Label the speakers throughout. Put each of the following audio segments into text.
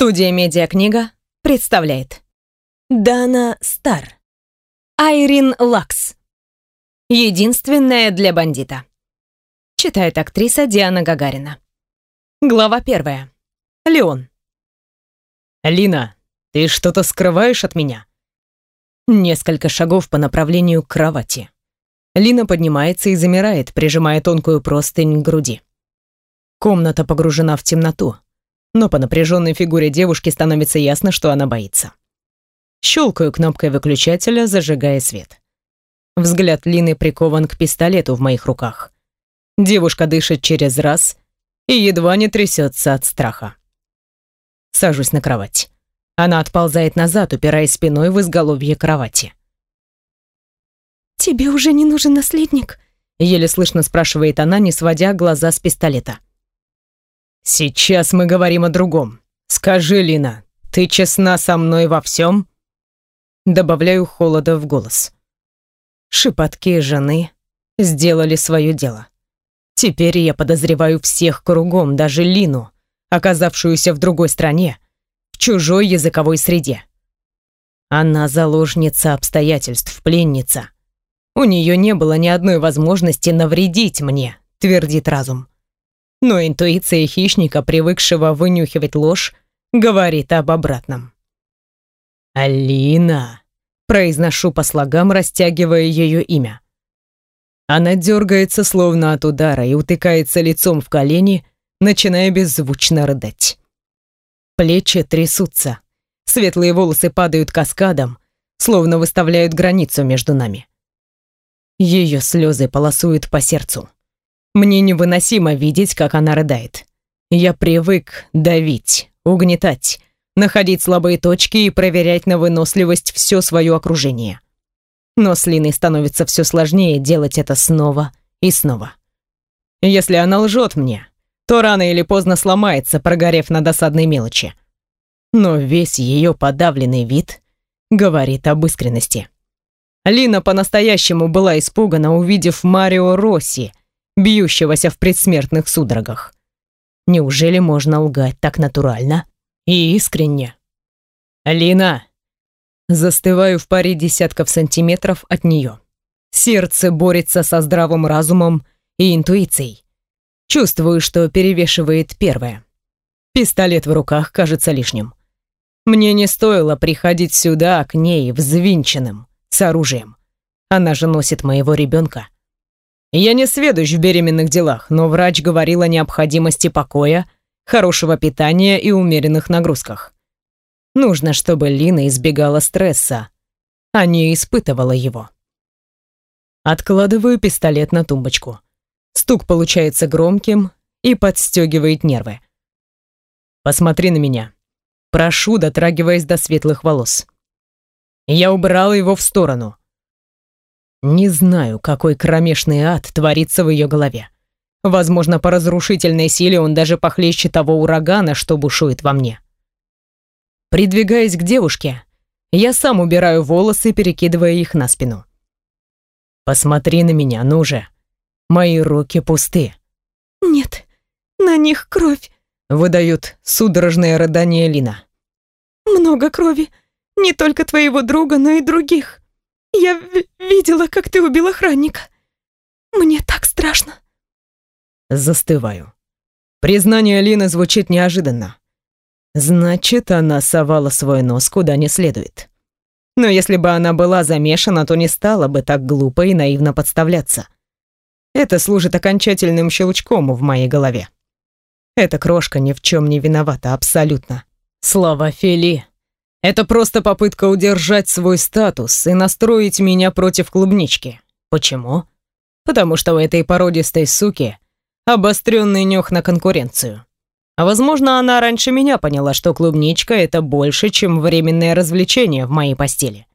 Speaker 1: Студия «Медиакнига» представляет. Дана Стар. Айрин Лакс. Единственная для бандита. Читает актриса Диана Гагарина. Глава первая. Леон.
Speaker 2: «Лина, ты что-то скрываешь от меня?» Несколько шагов по направлению к кровати. Лина поднимается и замирает, прижимая тонкую простынь к груди. Комната погружена в темноту но по напряженной фигуре девушки становится ясно, что она боится. Щелкаю кнопкой выключателя, зажигая свет. Взгляд Лины прикован к пистолету в моих руках. Девушка дышит через раз и едва не трясется от страха. Сажусь на кровать. Она отползает назад, упираясь спиной в изголовье кровати.
Speaker 3: «Тебе уже не нужен наследник?»
Speaker 2: Еле слышно спрашивает она, не сводя глаза с пистолета. «Сейчас мы говорим о другом. Скажи, Лина, ты честна со мной во всем?» Добавляю холода в голос. Шепотки жены сделали свое дело. Теперь я подозреваю всех кругом, даже Лину, оказавшуюся в другой стране, в чужой языковой среде. Она заложница обстоятельств, пленница. У нее не было ни одной возможности навредить мне, твердит разум но интуиция хищника, привыкшего вынюхивать ложь, говорит об обратном. «Алина!» — произношу по слогам, растягивая ее имя. Она дергается, словно от удара, и утыкается лицом в колени, начиная беззвучно рыдать. Плечи трясутся, светлые волосы падают каскадом, словно выставляют границу между нами. Ее слезы полосуют по сердцу. Мне невыносимо видеть, как она рыдает. Я привык давить, угнетать, находить слабые точки и проверять на выносливость все свое окружение. Но с Линой становится все сложнее делать это снова и снова. Если она лжет мне, то рано или поздно сломается, прогорев на досадной мелочи. Но весь ее подавленный вид говорит об искренности. Лина по-настоящему была испугана, увидев Марио Росси, бьющегося в предсмертных судорогах. Неужели можно лгать так натурально и искренне? «Алина!» Застываю в паре десятков сантиметров от нее. Сердце борется со здравым разумом и интуицией. Чувствую, что перевешивает первое. Пистолет в руках кажется лишним. Мне не стоило приходить сюда к ней взвинченным, с оружием. Она же носит моего ребенка. Я не сведущ в беременных делах, но врач говорил о необходимости покоя, хорошего питания и умеренных нагрузках. Нужно, чтобы Лина избегала стресса, а не испытывала его. Откладываю пистолет на тумбочку. Стук получается громким и подстегивает нервы. Посмотри на меня. Прошу, дотрагиваясь до светлых волос. Я убрал его в сторону. Не знаю, какой кромешный ад творится в ее голове. Возможно, по разрушительной силе он даже похлеще того урагана, что бушует во мне. Придвигаясь к девушке, я сам убираю волосы, перекидывая их на спину. «Посмотри на меня, ну же. Мои руки пусты».
Speaker 3: «Нет, на них кровь», —
Speaker 2: выдают судорожное рыдание Лина.
Speaker 3: «Много крови. Не только твоего друга, но и других». Я видела, как ты убил охранника. Мне так страшно.
Speaker 2: Застываю. Признание Алины звучит неожиданно. Значит, она совала свой нос куда не следует. Но если бы она была замешана, то не стала бы так глупо и наивно подставляться. Это служит окончательным щелчком в моей голове. Эта крошка ни в чем не виновата абсолютно. Слова Фели это просто попытка удержать свой статус и настроить меня против клубнички. Почему? Потому что у этой породистой суки обостренный нюх на конкуренцию. А возможно, она раньше меня поняла, что клубничка — это больше, чем временное развлечение в моей постели.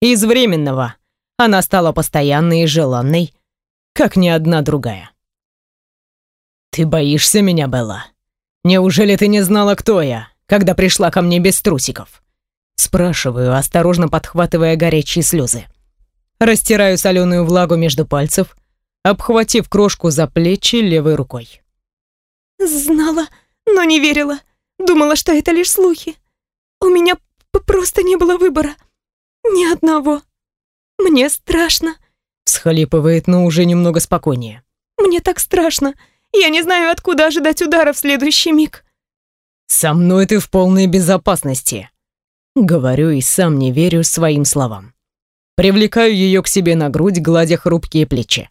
Speaker 2: Из временного она стала постоянной и желанной, как ни одна другая. «Ты боишься меня, Белла? Неужели ты не знала, кто я?» Когда пришла ко мне без трусиков?» Спрашиваю, осторожно подхватывая горячие слезы. Растираю соленую влагу между пальцев, обхватив крошку за плечи левой рукой.
Speaker 3: «Знала, но не верила. Думала, что это лишь слухи. У меня просто не было выбора. Ни одного. Мне страшно.
Speaker 2: Схлипывает, но уже немного спокойнее.
Speaker 3: Мне так страшно. Я не знаю, откуда ожидать удара в следующий миг.
Speaker 2: Со мной ты в полной безопасности. Говорю и сам не верю своим словам. Привлекаю ее к себе на грудь, гладя хрупкие плечи.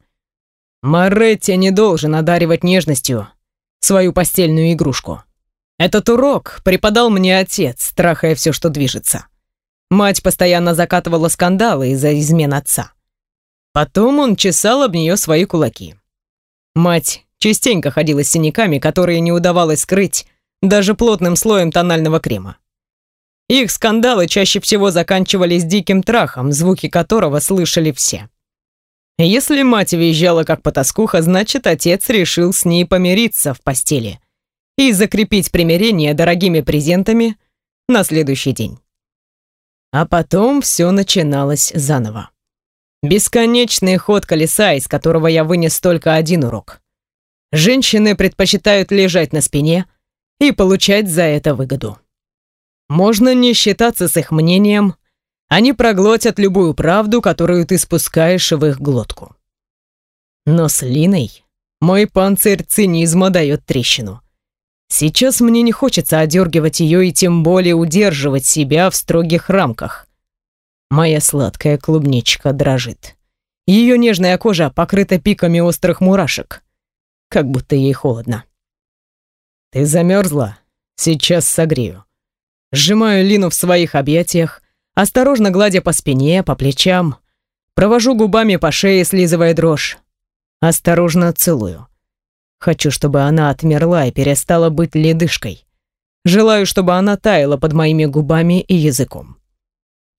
Speaker 2: Моретти не должен одаривать нежностью свою постельную игрушку. Этот урок преподал мне отец, страхая все, что движется. Мать постоянно закатывала скандалы из-за измен отца. Потом он чесал об нее свои кулаки. Мать частенько ходила с синяками, которые не удавалось скрыть даже плотным слоем тонального крема. Их скандалы чаще всего заканчивались диким трахом, звуки которого слышали все. Если мать визжала как потаскуха, значит, отец решил с ней помириться в постели и закрепить примирение дорогими презентами на следующий день. А потом все начиналось заново. Бесконечный ход колеса, из которого я вынес только один урок. Женщины предпочитают лежать на спине и получать за это выгоду. Можно не считаться с их мнением, они проглотят любую правду, которую ты спускаешь в их глотку. Но с Линой мой панцирь цинизма дает трещину. Сейчас мне не хочется одергивать ее и тем более удерживать себя в строгих рамках. Моя сладкая клубничка дрожит. Ее нежная кожа покрыта пиками острых мурашек, как будто ей холодно. «Ты замерзла? Сейчас согрею». Сжимаю Лину в своих объятиях, осторожно гладя по спине, по плечам, провожу губами по шее, слизывая дрожь. Осторожно целую. Хочу, чтобы она отмерла и перестала быть ледышкой. Желаю, чтобы она таяла под моими губами и языком.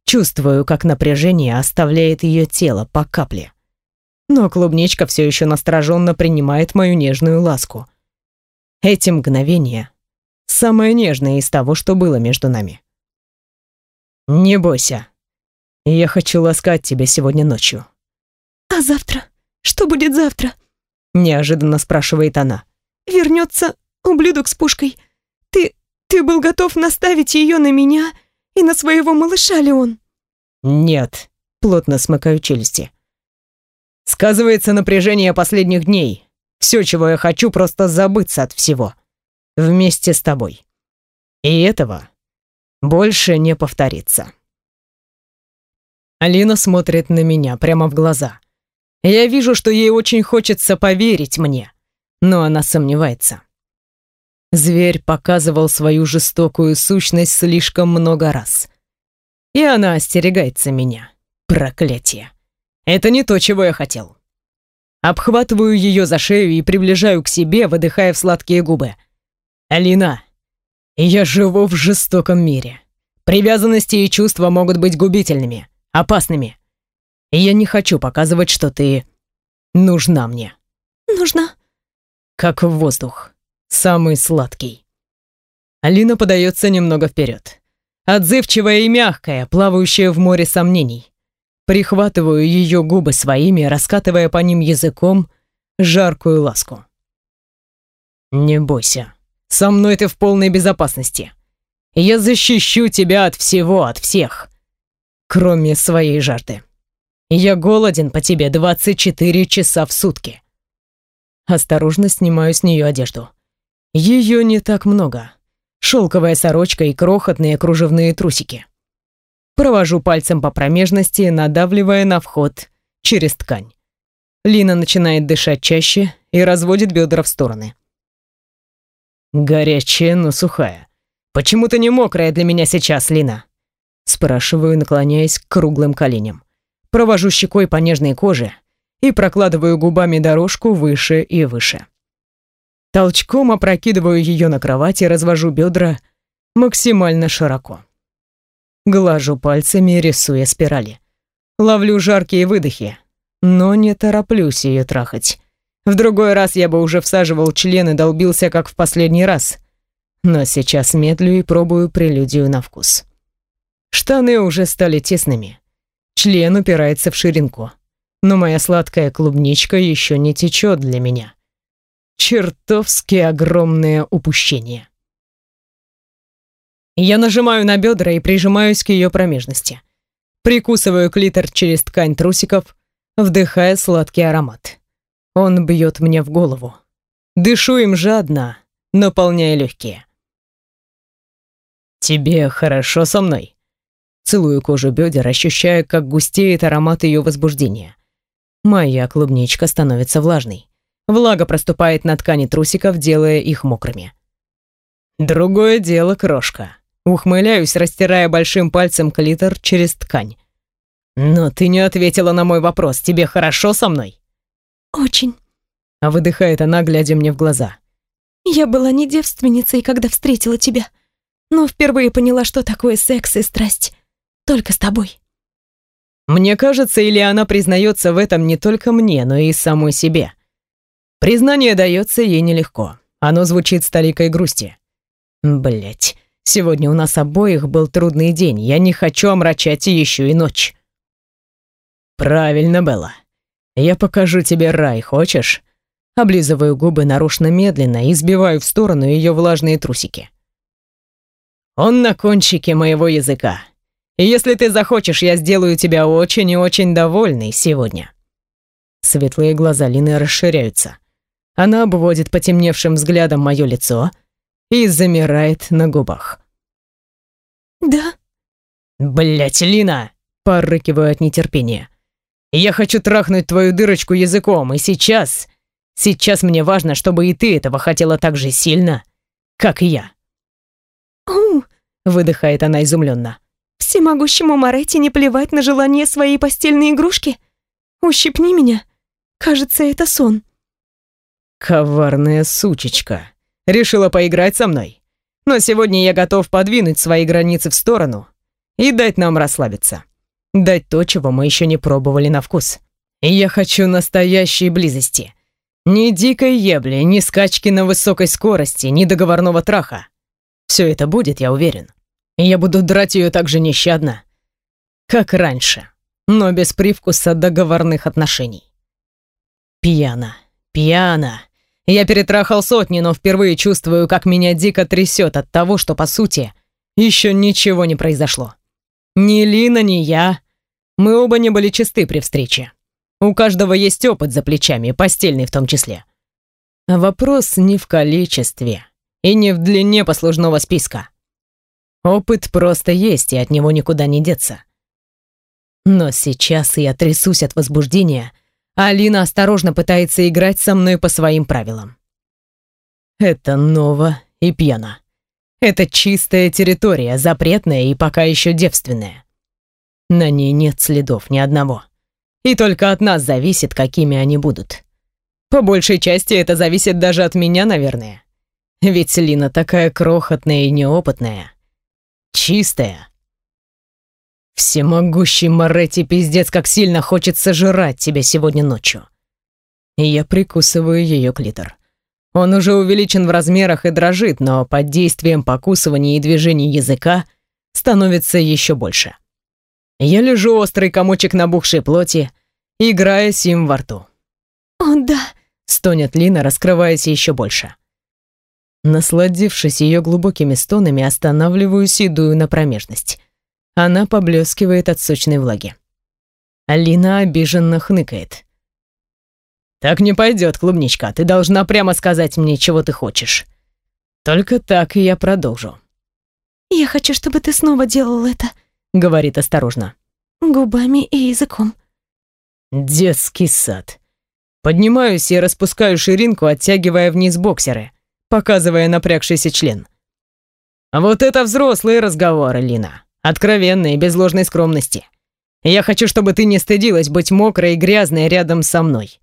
Speaker 2: Чувствую, как напряжение оставляет ее тело по капле. Но клубничка все еще настороженно принимает мою нежную ласку. Эти мгновения — самое нежное из того, что было между нами. «Не бойся. Я хочу ласкать тебя сегодня ночью».
Speaker 3: «А завтра? Что будет завтра?»
Speaker 2: Неожиданно спрашивает она.
Speaker 3: «Вернется ублюдок с пушкой. Ты... ты был готов наставить ее на меня и на своего малыша, Леон?»
Speaker 2: «Нет», плотно смыкаю челюсти. Сказывается напряжение последних дней. Все, чего я хочу, просто забыться от всего. Вместе с тобой. И этого больше не повторится. Алина смотрит на меня прямо в глаза. Я вижу, что ей очень хочется поверить мне, но она сомневается. Зверь показывал свою жестокую сущность слишком много раз. И она остерегается меня. Проклятие. Это не то, чего я хотел. Обхватываю ее за шею и приближаю к себе, выдыхая в сладкие губы. «Алина, я живу в жестоком мире. Привязанности и чувства могут быть губительными, опасными. И я не хочу показывать, что ты нужна мне.
Speaker 3: Нужна?
Speaker 2: Как воздух. Самый сладкий. Алина подается немного вперед. Отзывчивая и мягкая, плавающая в море сомнений. Прихватываю ее губы своими, раскатывая по ним языком жаркую ласку. «Не бойся», со мной ты в полной безопасности. Я защищу тебя от всего, от всех. Кроме своей жажды. Я голоден по тебе 24 часа в сутки. Осторожно снимаю с нее одежду. Ее не так много. Шелковая сорочка и крохотные кружевные трусики. Провожу пальцем по промежности, надавливая на вход через ткань. Лина начинает дышать чаще и разводит бедра в стороны. Горячая, но сухая. Почему ты не мокрая для меня сейчас, Лина? Спрашиваю, наклоняясь к круглым коленям. Провожу щекой по нежной коже и прокладываю губами дорожку выше и выше. Толчком опрокидываю ее на кровать и развожу бедра максимально широко. Глажу пальцами, рисуя спирали. Ловлю жаркие выдохи, но не тороплюсь ее трахать. В другой раз я бы уже всаживал член и долбился, как в последний раз. Но сейчас медлю и пробую прелюдию на вкус. Штаны уже стали тесными. Член упирается в ширинку. Но моя сладкая клубничка еще не течет для меня. Чертовски огромное упущение. Я нажимаю на бедра и прижимаюсь к ее промежности. Прикусываю клитор через ткань трусиков, вдыхая сладкий аромат. Он бьет мне в голову. Дышу им жадно, наполняя легкие. «Тебе хорошо со мной?» Целую кожу бедер, ощущая, как густеет аромат ее возбуждения. Моя клубничка становится влажной. Влага проступает на ткани трусиков, делая их мокрыми. Другое дело, крошка. Ухмыляюсь, растирая большим пальцем клитор через ткань. Но ты не ответила на мой вопрос. Тебе хорошо со мной?
Speaker 3: Очень.
Speaker 2: А выдыхает она, глядя мне в глаза.
Speaker 3: Я была не девственницей, когда встретила тебя, но впервые поняла, что такое секс и страсть. Только с тобой.
Speaker 2: Мне кажется, или она признается в этом не только мне, но и самой себе. Признание дается ей нелегко. Оно звучит с толикой грусти. Блять, сегодня у нас обоих был трудный день. Я не хочу омрачать еще и ночь. Правильно, Белла. Я покажу тебе рай, хочешь? Облизываю губы нарочно медленно и сбиваю в сторону ее влажные трусики. Он на кончике моего языка. И если ты захочешь, я сделаю тебя очень и очень довольной сегодня». Светлые глаза Лины расширяются. Она обводит потемневшим взглядом мое лицо и замирает на губах.
Speaker 3: «Да?»
Speaker 2: «Блядь, Лина!» — порыкиваю от нетерпения. «Я хочу трахнуть твою дырочку языком, и сейчас... Сейчас мне важно, чтобы и ты этого хотела так же сильно, как и я».
Speaker 3: «Оу!»
Speaker 2: — выдыхает она изумленно.
Speaker 3: Всемогущему Моретти не плевать на желание своей постельной игрушки? Ущипни меня. Кажется, это сон.
Speaker 2: Коварная сучечка. Решила поиграть со мной. Но сегодня я готов подвинуть свои границы в сторону и дать нам расслабиться. Дать то, чего мы еще не пробовали на вкус. И я хочу настоящей близости. Ни дикой ебли, ни скачки на высокой скорости, ни договорного траха. Все это будет, я уверен и я буду драть ее так же нещадно, как раньше, но без привкуса договорных отношений. Пьяно, пьяно. Я перетрахал сотни, но впервые чувствую, как меня дико трясет от того, что, по сути, еще ничего не произошло. Ни Лина, ни я. Мы оба не были чисты при встрече. У каждого есть опыт за плечами, постельный в том числе. Вопрос не в количестве и не в длине послужного списка. Опыт просто есть, и от него никуда не деться. Но сейчас я трясусь от возбуждения, Алина осторожно пытается играть со мной по своим правилам. Это ново и пьяно. Это чистая территория, запретная и пока еще девственная. На ней нет следов ни одного. И только от нас зависит, какими они будут. По большей части это зависит даже от меня, наверное. Ведь Лина такая крохотная и неопытная. Чистая. Всемогущий Моретти пиздец, как сильно хочется жрать тебя сегодня ночью. И я прикусываю ее клитор. Он уже увеличен в размерах и дрожит, но под действием покусывания и движений языка становится еще больше. Я лежу острый комочек набухшей плоти, играя с им во рту.
Speaker 3: «О, да!»
Speaker 2: — стонет Лина, раскрываясь еще больше. Насладившись ее глубокими стонами, останавливаюсь и дую на промежность. Она поблескивает от сочной влаги. Алина обиженно хныкает. «Так не пойдет, клубничка. Ты должна прямо сказать мне, чего ты хочешь. Только так и я продолжу».
Speaker 3: «Я хочу, чтобы ты снова делал это», — говорит осторожно. «Губами и языком».
Speaker 2: Детский сад. Поднимаюсь и распускаю ширинку, оттягивая вниз боксеры показывая напрягшийся член. «Вот это взрослые разговоры, Лина. Откровенные, без ложной скромности. Я хочу, чтобы ты не стыдилась быть мокрой и грязной рядом со мной».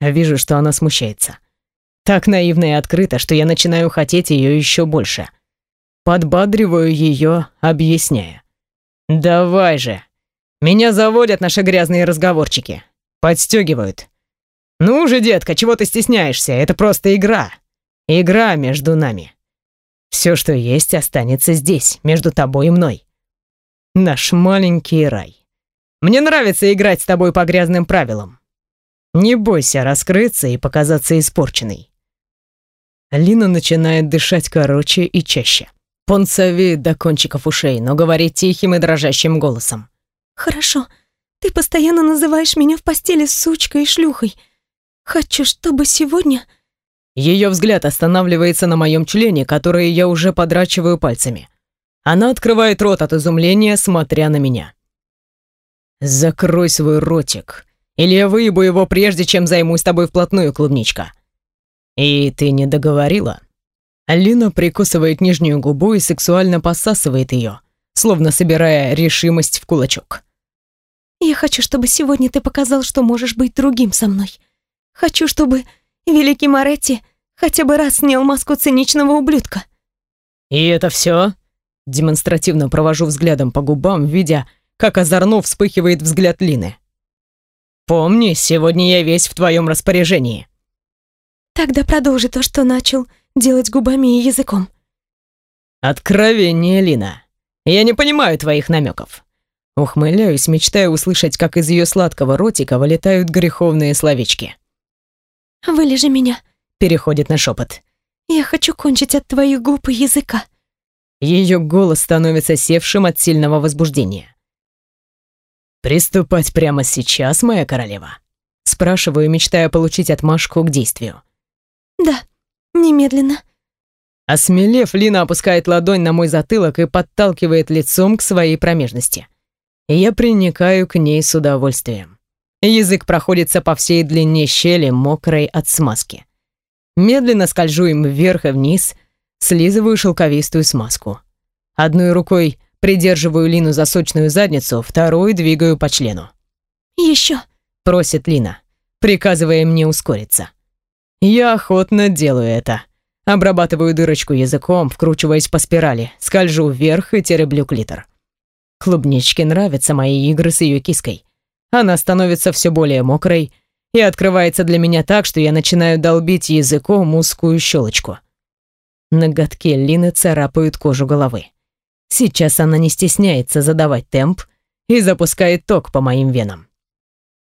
Speaker 2: Вижу, что она смущается. Так наивно и открыто, что я начинаю хотеть ее еще больше. Подбадриваю ее, объясняя. «Давай же. Меня заводят наши грязные разговорчики. Подстегивают. Ну же, детка, чего ты стесняешься? Это просто игра. Игра между нами. Все, что есть, останется здесь, между тобой и мной. Наш маленький рай. Мне нравится играть с тобой по грязным правилам. Не бойся раскрыться и показаться испорченной. Лина начинает дышать короче и чаще. Понцови до кончиков ушей, но говори тихим и дрожащим голосом.
Speaker 3: Хорошо. Ты постоянно называешь меня в постели сучкой и шлюхой. Хочу, чтобы сегодня...
Speaker 2: Ее взгляд останавливается на моем члене, который я уже подрачиваю пальцами. Она открывает рот от изумления, смотря на меня. «Закрой свой ротик, или я выебу его прежде, чем займусь тобой вплотную, клубничка». «И ты не договорила?» Алина прикусывает нижнюю губу и сексуально посасывает ее, словно собирая решимость в кулачок.
Speaker 3: «Я хочу, чтобы сегодня ты показал, что можешь быть другим со мной. Хочу, чтобы великий Моретти хотя бы раз снял маску циничного ублюдка».
Speaker 2: «И это все? Демонстративно провожу взглядом по губам, видя, как озорно вспыхивает взгляд Лины. «Помни, сегодня я весь в твоем распоряжении».
Speaker 3: «Тогда продолжи то, что начал делать губами и языком».
Speaker 2: «Откровение, Лина. Я не понимаю твоих намеков». Ухмыляюсь, мечтая услышать, как из ее сладкого ротика вылетают греховные словечки.
Speaker 3: «Вылежи меня», —
Speaker 2: переходит на шепот.
Speaker 3: «Я хочу кончить от твоих губ и языка».
Speaker 2: Ее голос становится севшим от сильного возбуждения. «Приступать прямо сейчас, моя королева?» Спрашиваю, мечтая получить отмашку к действию.
Speaker 3: «Да, немедленно».
Speaker 2: Осмелев, Лина опускает ладонь на мой затылок и подталкивает лицом к своей промежности. Я приникаю к ней с удовольствием. Язык проходится по всей длине щели, мокрой от смазки. Медленно скольжу им вверх и вниз, слизываю шелковистую смазку. Одной рукой придерживаю Лину за сочную задницу, второй двигаю по члену.
Speaker 3: «Еще», —
Speaker 2: просит Лина, приказывая мне ускориться. Я охотно делаю это. Обрабатываю дырочку языком, вкручиваясь по спирали, скольжу вверх и тереблю клитор. Клубничке нравятся мои игры с ее киской. Она становится все более мокрой и открывается для меня так, что я начинаю долбить языком узкую щелочку. Ноготки Лины царапают кожу головы. Сейчас она не стесняется задавать темп и запускает ток по моим венам.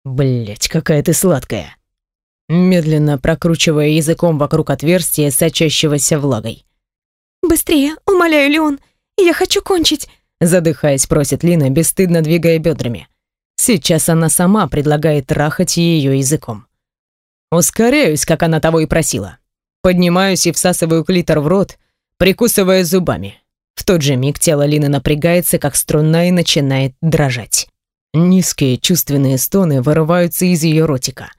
Speaker 2: Блять, какая ты сладкая. Медленно прокручивая языком вокруг отверстия, сочащегося влагой.
Speaker 3: «Быстрее, умоляю, Леон, я хочу кончить!»
Speaker 2: Задыхаясь, просит Лина, бесстыдно двигая бедрами. Сейчас она сама предлагает трахать ее языком. Ускоряюсь, как она того и просила. Поднимаюсь и всасываю клитор в рот, прикусывая зубами. В тот же миг тело Лины напрягается, как струна, и начинает дрожать. Низкие чувственные стоны вырываются из ее ротика.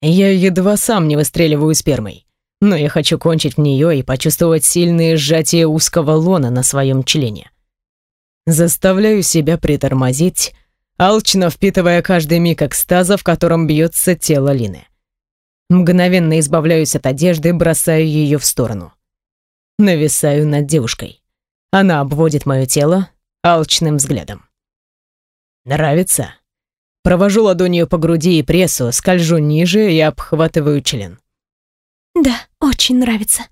Speaker 2: Я едва сам не выстреливаю спермой, но я хочу кончить в нее и почувствовать сильные сжатия узкого лона на своем члене. Заставляю себя притормозить, алчно впитывая каждый миг экстаза, в котором бьется тело Лины. Мгновенно избавляюсь от одежды, бросаю ее в сторону. Нависаю над девушкой. Она обводит мое тело алчным взглядом. Нравится? Провожу ладонью по груди и прессу, скольжу ниже и обхватываю член.
Speaker 3: Да, очень нравится.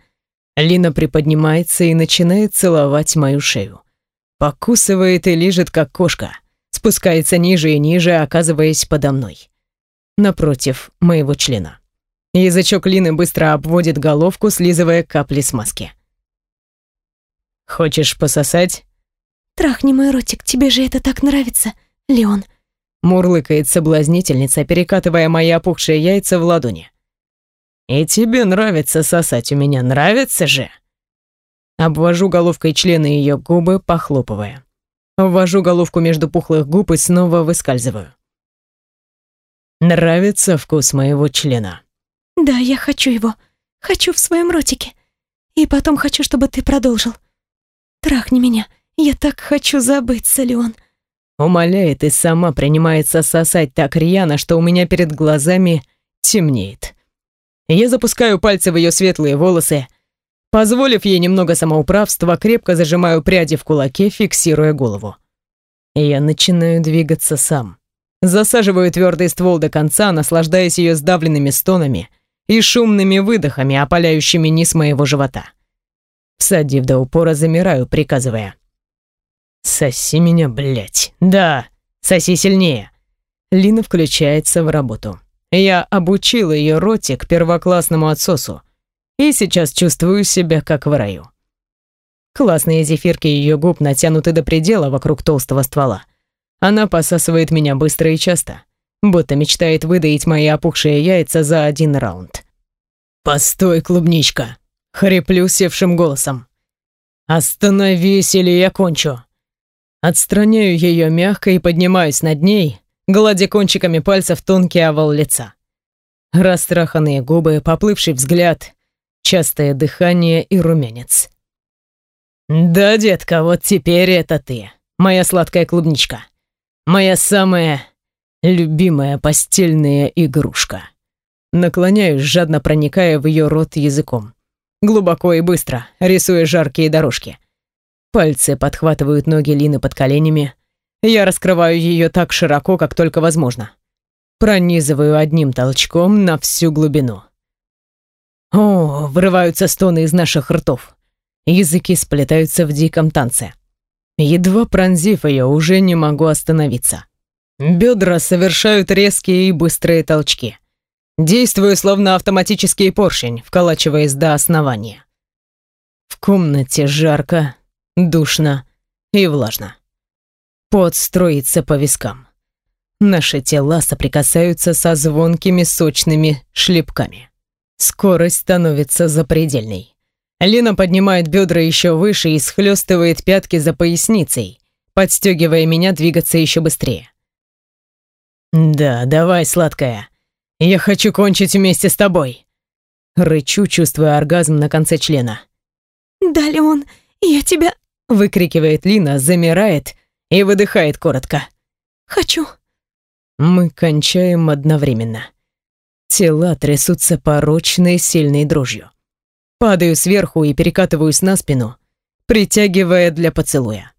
Speaker 2: Лина приподнимается и начинает целовать мою шею. Покусывает и лижет, как кошка. Спускается ниже и ниже, оказываясь подо мной. Напротив моего члена. Язычок Лины быстро обводит головку, слизывая капли смазки. «Хочешь пососать?»
Speaker 3: «Трахни мой ротик, тебе же это так нравится, Леон!»
Speaker 2: Мурлыкает соблазнительница, перекатывая мои опухшие яйца в ладони. «И тебе нравится сосать у меня, нравится же?» Обвожу головкой члены ее губы, похлопывая. Ввожу головку между пухлых губ и снова выскальзываю. Нравится вкус моего члена.
Speaker 3: Да, я хочу его. Хочу в своем ротике. И потом хочу, чтобы ты продолжил. Трахни меня. Я так хочу забыться, Леон.
Speaker 2: Умоляет и сама принимается сосать так рьяно, что у меня перед глазами темнеет. Я запускаю пальцы в ее светлые волосы, позволив ей немного самоуправства, крепко зажимаю пряди в кулаке, фиксируя голову. Я начинаю двигаться сам. Засаживаю твердый ствол до конца, наслаждаясь ее сдавленными стонами и шумными выдохами, опаляющими низ моего живота. Всадив до упора, замираю, приказывая. «Соси меня, блядь! Да, соси сильнее!» Лина включается в работу. Я обучил ее ротик первоклассному отсосу и сейчас чувствую себя как в раю. Классные зефирки ее губ натянуты до предела вокруг толстого ствола. Она посасывает меня быстро и часто, будто мечтает выдаить мои опухшие яйца за один раунд. «Постой, клубничка!» — хриплю севшим голосом. «Остановись, или я кончу!» Отстраняю ее мягко и поднимаюсь над ней, гладя кончиками пальцев тонкий овал лица. Растраханные губы, поплывший взгляд, частое дыхание и румянец. «Да, детка, вот теперь это ты, моя сладкая клубничка. Моя самая любимая постельная игрушка». Наклоняюсь, жадно проникая в ее рот языком. Глубоко и быстро, рисуя жаркие дорожки. Пальцы подхватывают ноги Лины под коленями. Я раскрываю ее так широко, как только возможно. Пронизываю одним толчком на всю глубину. О, вырываются стоны из наших ртов. Языки сплетаются в диком танце. Едва пронзив ее, уже не могу остановиться. Бедра совершают резкие и быстрые толчки. Действую словно автоматический поршень, вколачиваясь до основания. В комнате жарко, душно и влажно. Пот строится по вискам. Наши тела соприкасаются со звонкими сочными шлепками. Скорость становится запредельной. Лина поднимает бедра еще выше и схлестывает пятки за поясницей, подстегивая меня двигаться еще быстрее. «Да, давай, сладкая. Я хочу кончить вместе с тобой». Рычу, чувствуя оргазм на конце члена.
Speaker 3: «Да, Леон, я тебя...»
Speaker 2: Выкрикивает Лина, замирает и выдыхает коротко.
Speaker 3: «Хочу».
Speaker 2: Мы кончаем одновременно. Тела трясутся порочной сильной дрожью. Падаю сверху и перекатываюсь на спину, притягивая для поцелуя.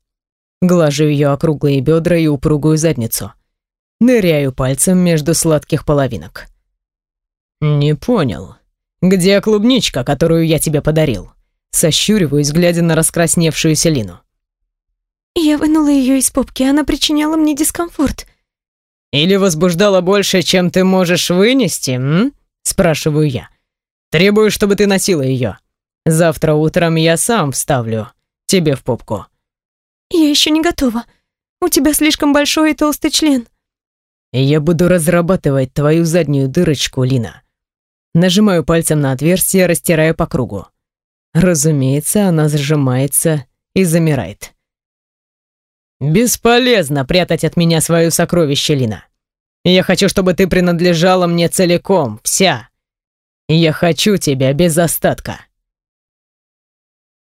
Speaker 2: Глажу ее округлые бедра и упругую задницу. Ныряю пальцем между сладких половинок. «Не понял. Где клубничка, которую я тебе подарил?» Сощуриваюсь, глядя на раскрасневшуюся Лину.
Speaker 3: «Я вынула ее из попки, она причиняла мне дискомфорт»,
Speaker 2: или возбуждала больше, чем ты можешь вынести, м? Спрашиваю я. Требую, чтобы ты носила ее. Завтра утром я сам вставлю тебе в попку.
Speaker 3: Я еще не готова. У тебя слишком большой и толстый член.
Speaker 2: Я буду разрабатывать твою заднюю дырочку, Лина. Нажимаю пальцем на отверстие, растирая по кругу. Разумеется, она сжимается и замирает. Бесполезно прятать от меня свое сокровище, Лина. Я хочу, чтобы ты принадлежала мне целиком, вся. Я хочу тебя без остатка.